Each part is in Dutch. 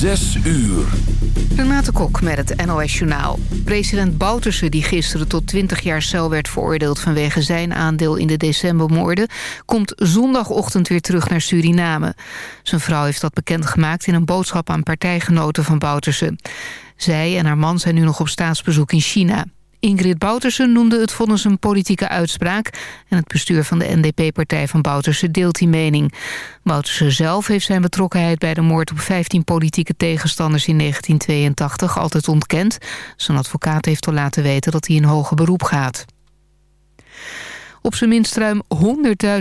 Zes uur. Renate Kok met het NOS Journaal. President Bouterse, die gisteren tot 20 jaar cel werd veroordeeld... vanwege zijn aandeel in de decembermoorden... komt zondagochtend weer terug naar Suriname. Zijn vrouw heeft dat bekendgemaakt in een boodschap aan partijgenoten van Bouterse. Zij en haar man zijn nu nog op staatsbezoek in China. Ingrid Boutersen noemde het vonnis een politieke uitspraak... en het bestuur van de NDP-partij van Boutersen deelt die mening. Boutersen zelf heeft zijn betrokkenheid bij de moord op 15 politieke tegenstanders in 1982 altijd ontkend. Zijn advocaat heeft al laten weten dat hij in hoger beroep gaat. Op zijn minst ruim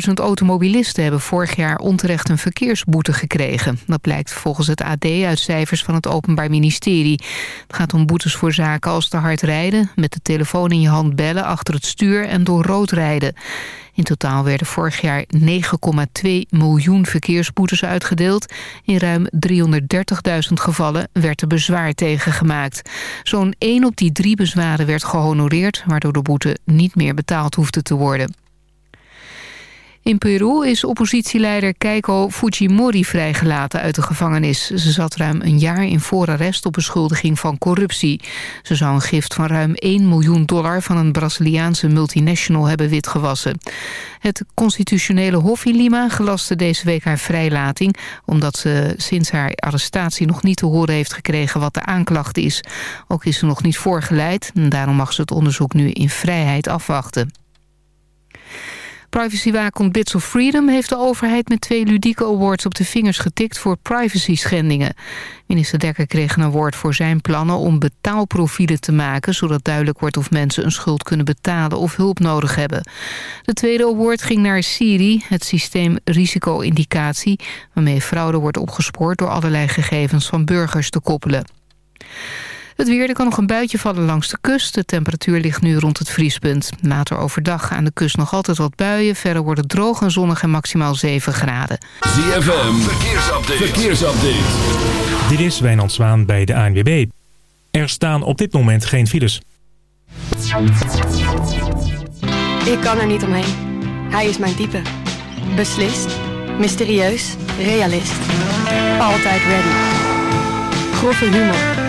100.000 automobilisten hebben vorig jaar onterecht een verkeersboete gekregen. Dat blijkt volgens het AD uit cijfers van het Openbaar Ministerie. Het gaat om boetes voor zaken als te hard rijden, met de telefoon in je hand bellen achter het stuur en door rood rijden. In totaal werden vorig jaar 9,2 miljoen verkeersboetes uitgedeeld. In ruim 330.000 gevallen werd er bezwaar tegengemaakt. Zo'n 1 op die drie bezwaren werd gehonoreerd... waardoor de boete niet meer betaald hoefde te worden. In Peru is oppositieleider Keiko Fujimori vrijgelaten uit de gevangenis. Ze zat ruim een jaar in voorarrest op beschuldiging van corruptie. Ze zou een gift van ruim 1 miljoen dollar van een Braziliaanse multinational hebben witgewassen. Het constitutionele hof in Lima gelaste deze week haar vrijlating... omdat ze sinds haar arrestatie nog niet te horen heeft gekregen wat de aanklacht is. Ook is ze nog niet voorgeleid en daarom mag ze het onderzoek nu in vrijheid afwachten. Privacywaakhond Bits of Freedom heeft de overheid met twee ludieke awards op de vingers getikt voor privacy-schendingen. Minister Dekker kreeg een award voor zijn plannen om betaalprofielen te maken, zodat duidelijk wordt of mensen een schuld kunnen betalen of hulp nodig hebben. De tweede award ging naar Siri, het systeem risico-indicatie, waarmee fraude wordt opgespoord door allerlei gegevens van burgers te koppelen. Het weer, er kan nog een buitje vallen langs de kust. De temperatuur ligt nu rond het vriespunt. Later overdag aan de kust nog altijd wat buien. Verder wordt het droog en zonnig en maximaal 7 graden. ZFM, verkeersupdate. verkeersupdate. Dit is Wijnand Zwaan bij de ANWB. Er staan op dit moment geen files. Ik kan er niet omheen. Hij is mijn type. Beslist, mysterieus, realist. Altijd ready. Grove humor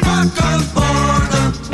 Wakker worden.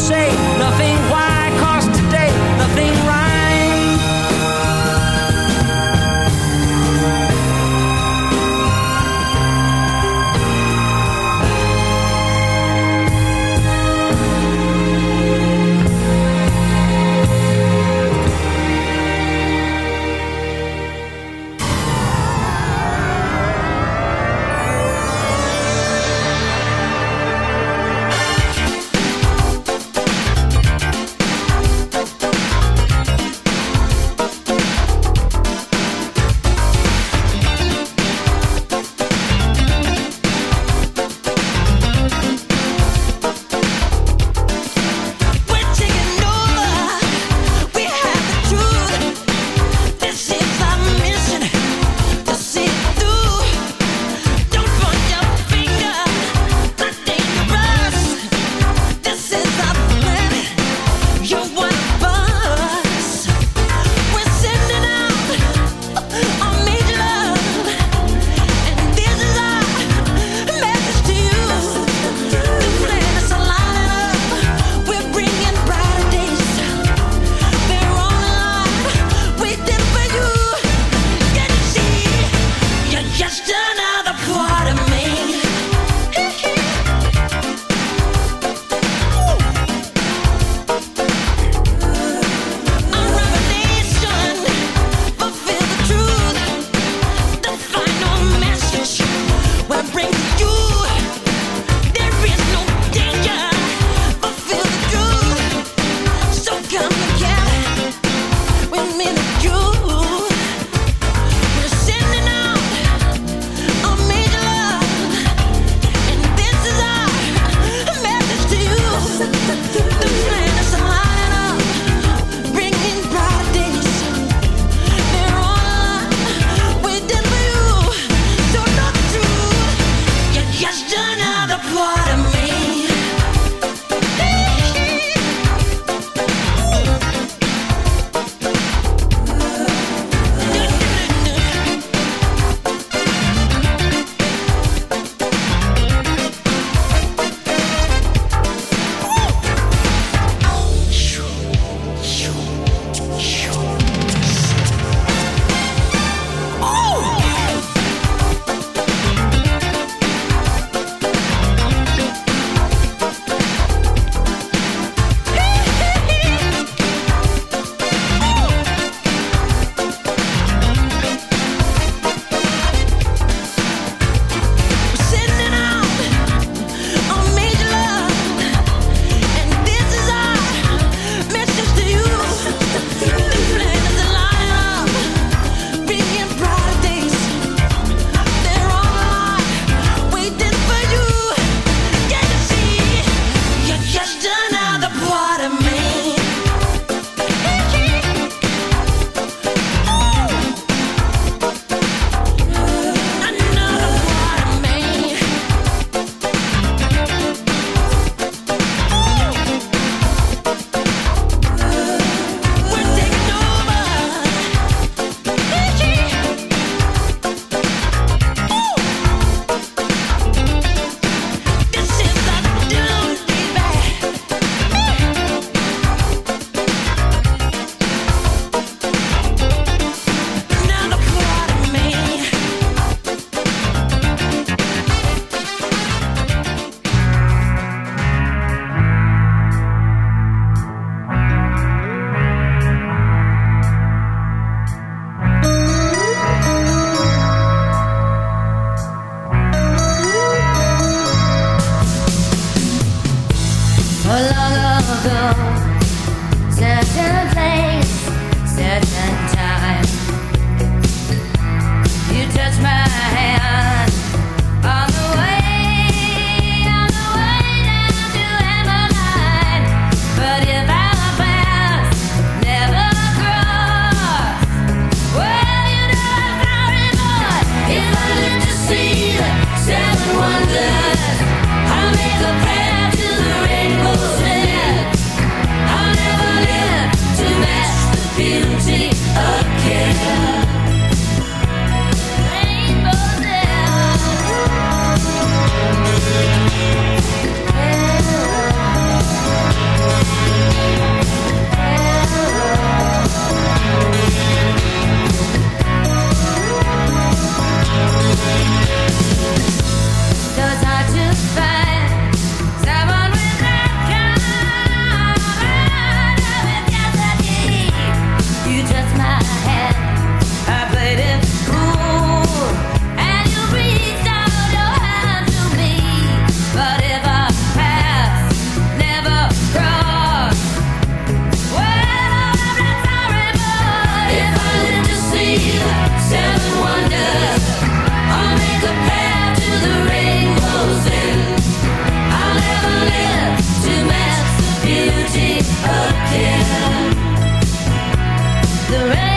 say, the rain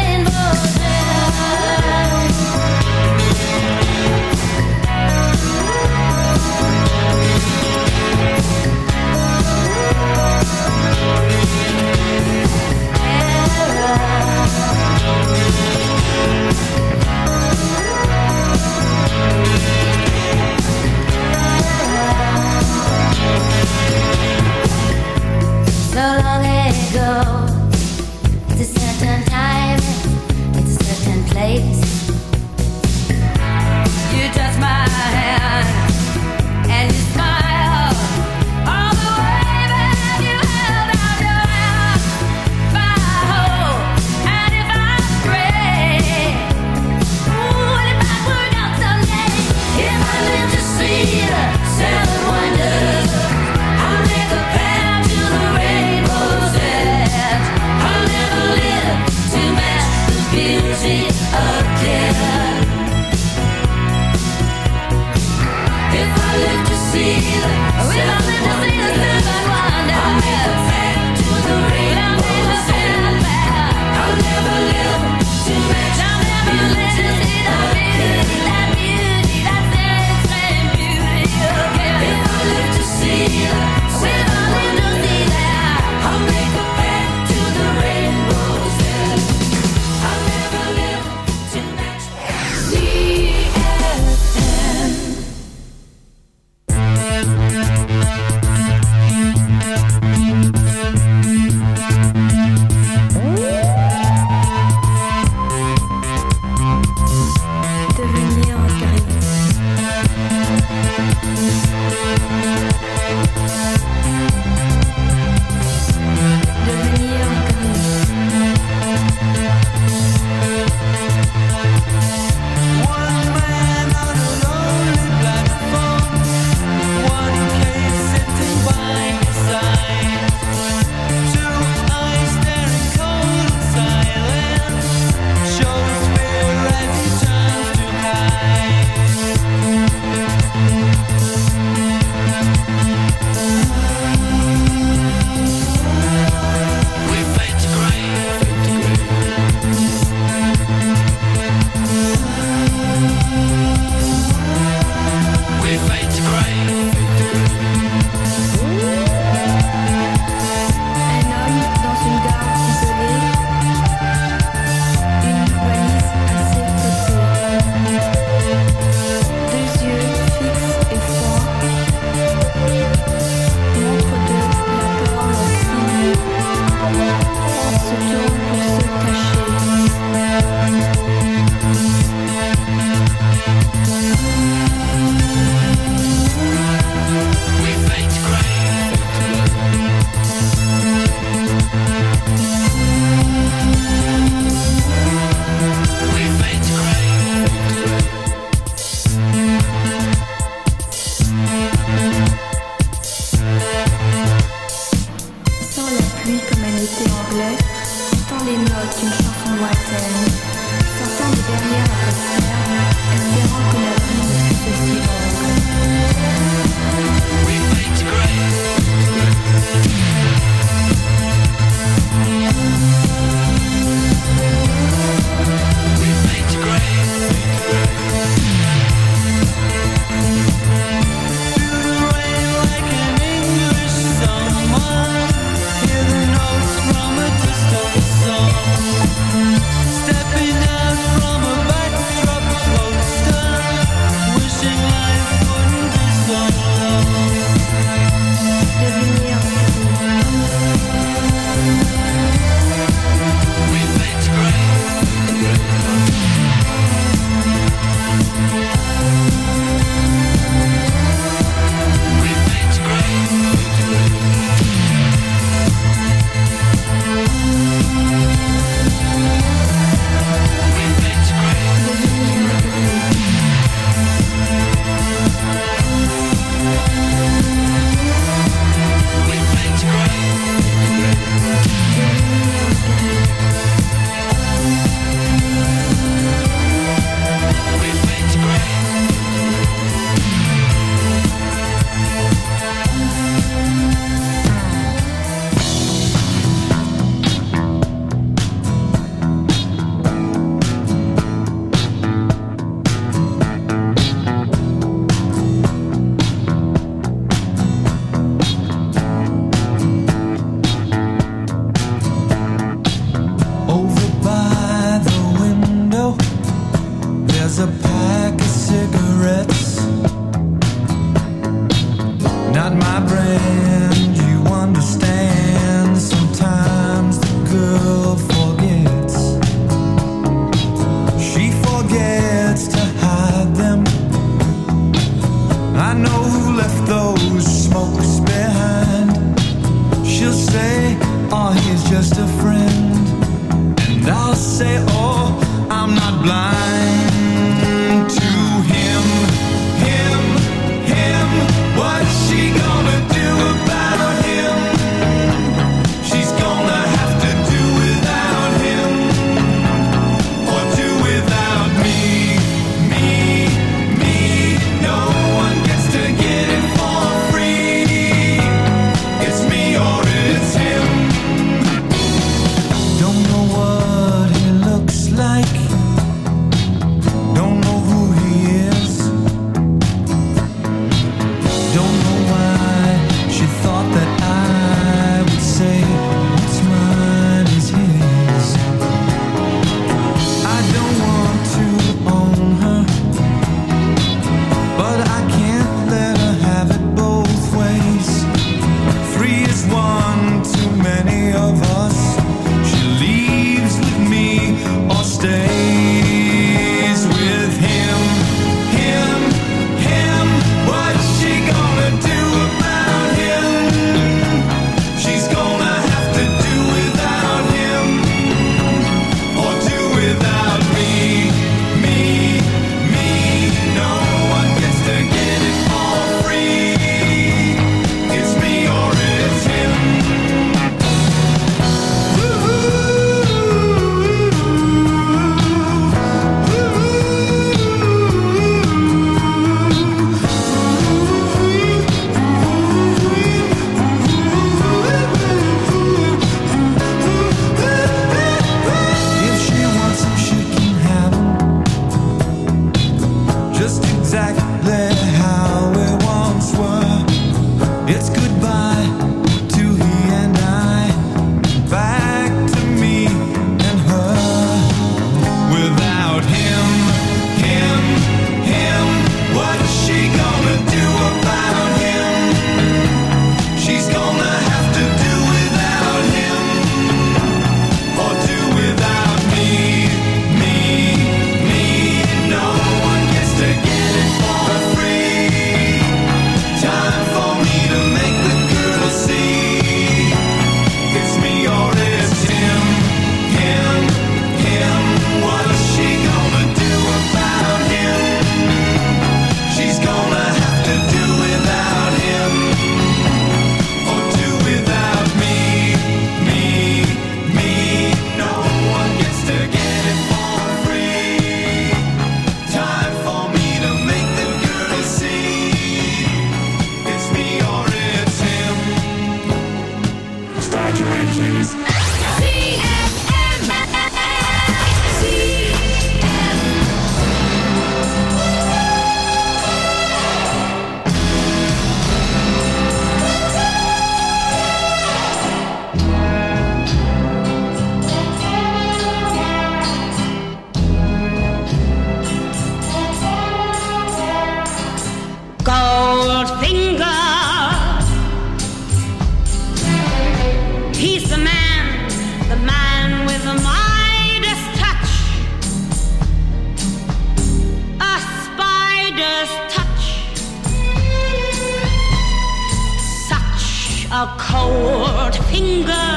a cold finger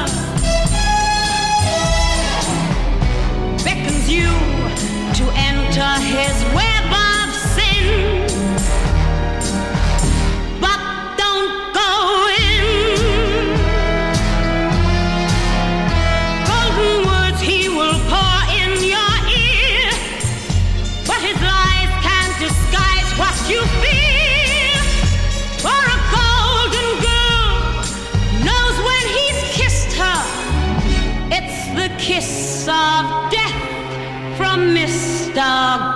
beckons you to enter his dog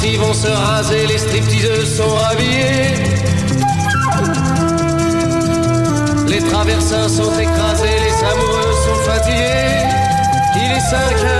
travestis vont se raser, les stripteaseuses sont rhabillées. Les traversins sont écrasés, les amoureux sont fatigués. Il est 5 heures,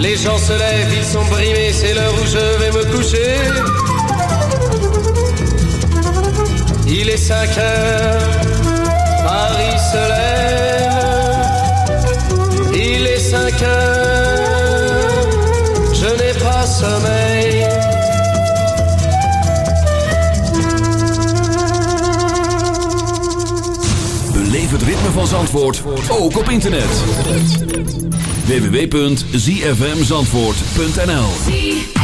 Les gens se lèvent, ils sont brimés, c'est l'heure où je vais me coucher. Il est 5 heures, Paris se lève. Il est 5 heures, je n'ai pas sommeil. Beleef het ritme van Zandvoort, ook op internet. www.zfmzandvoort.nl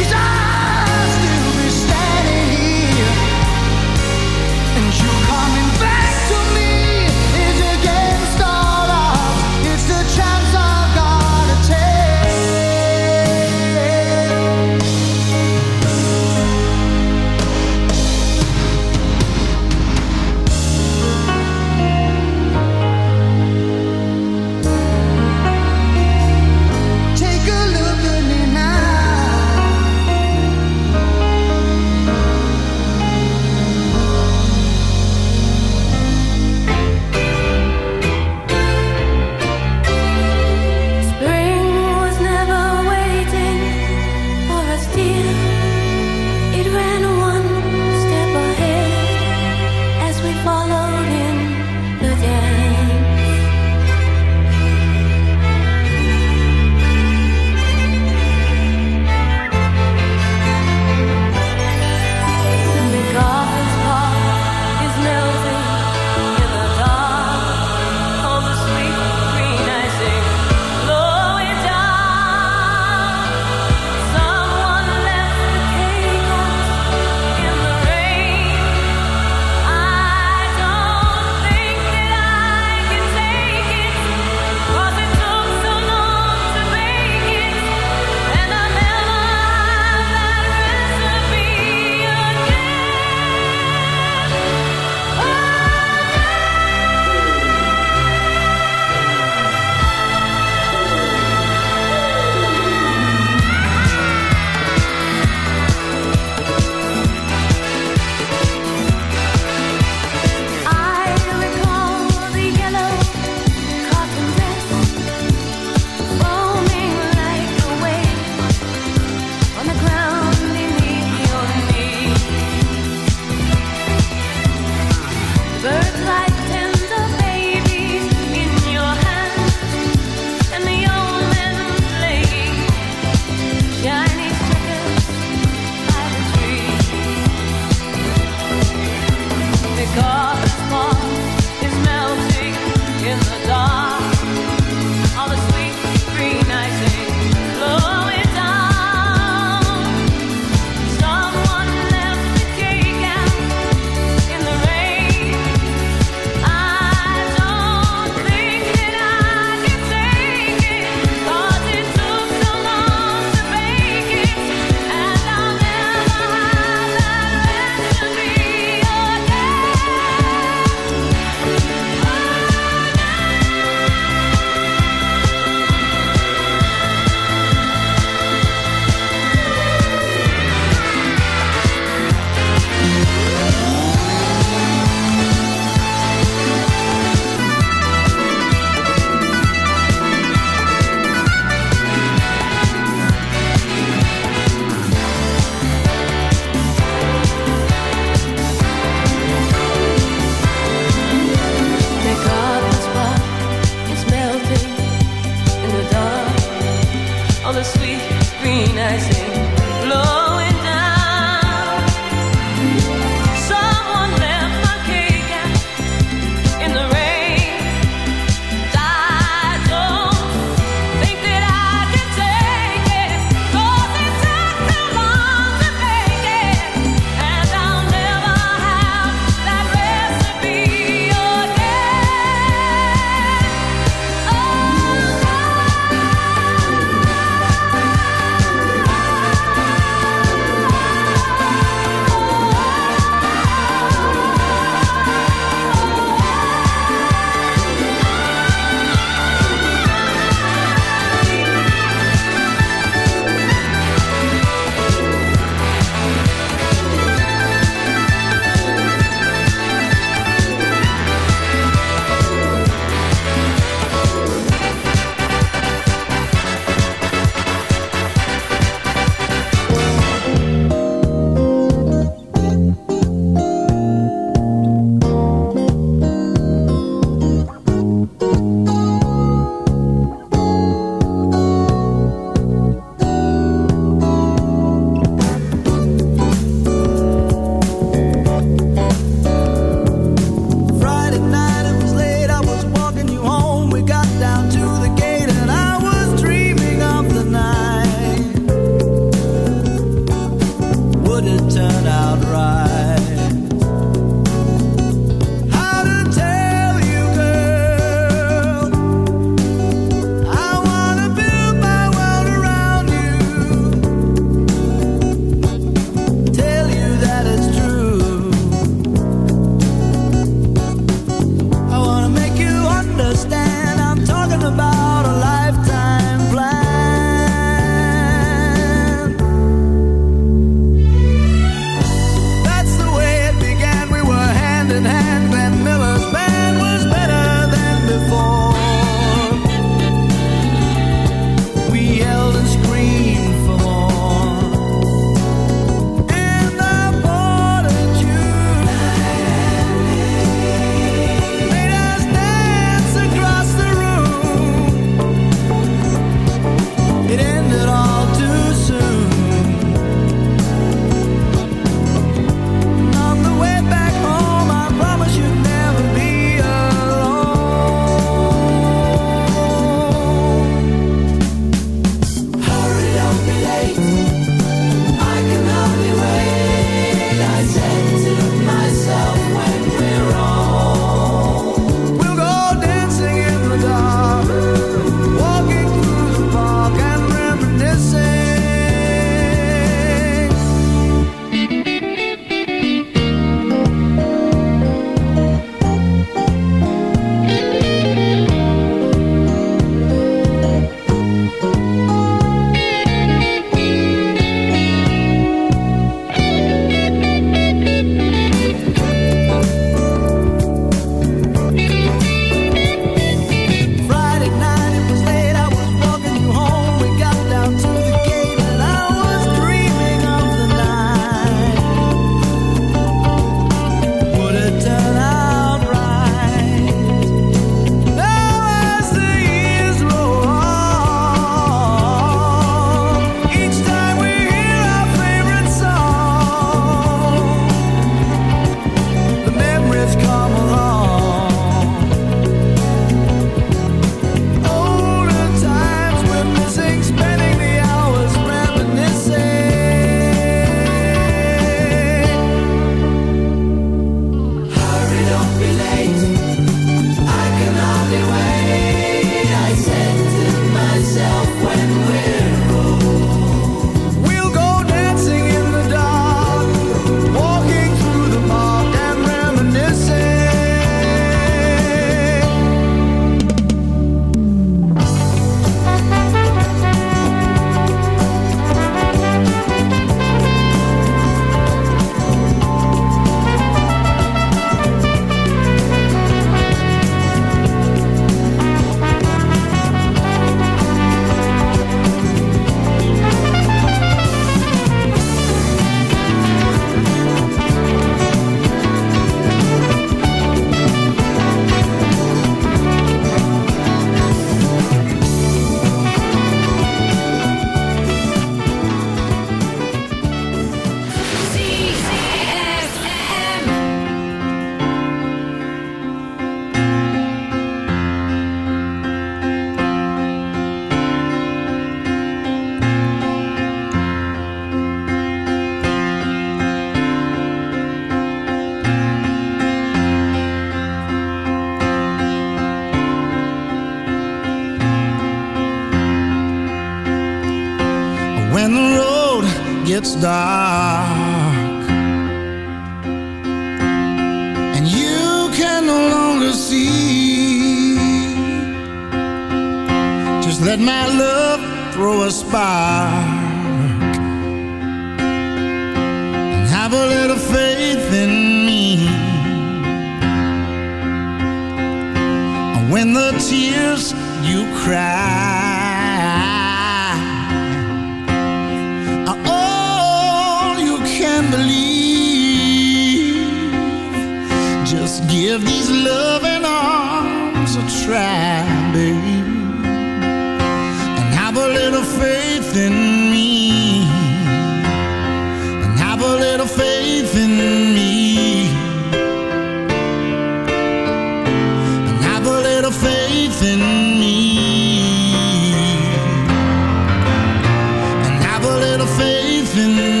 And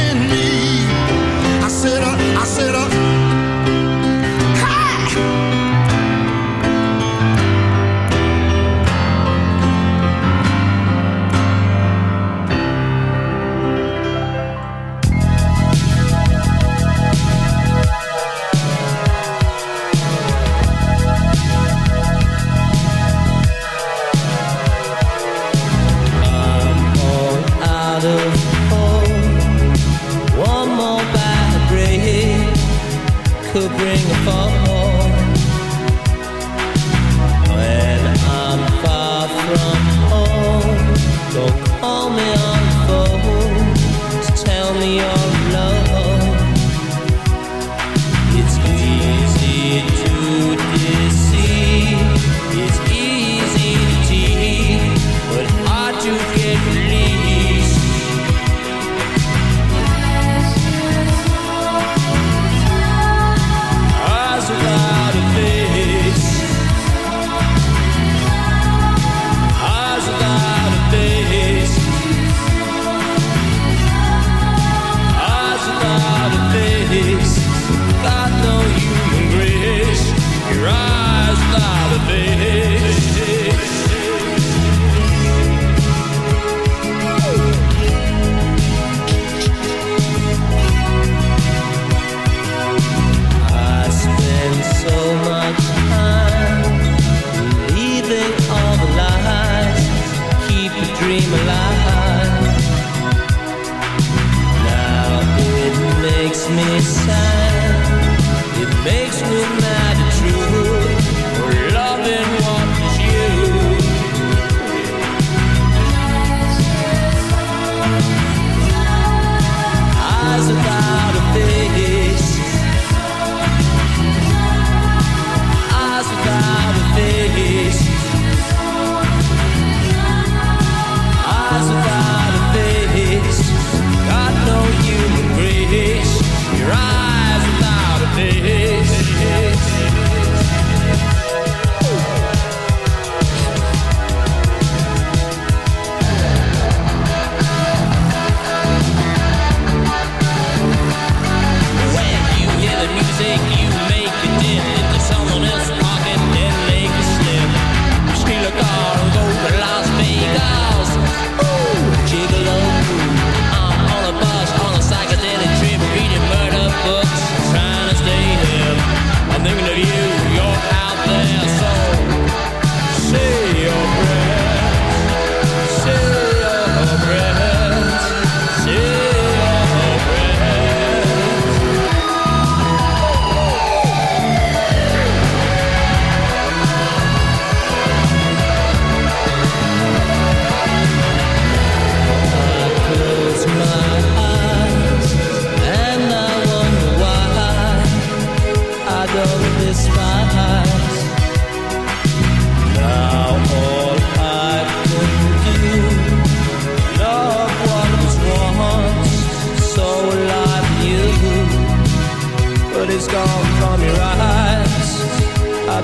and so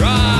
right.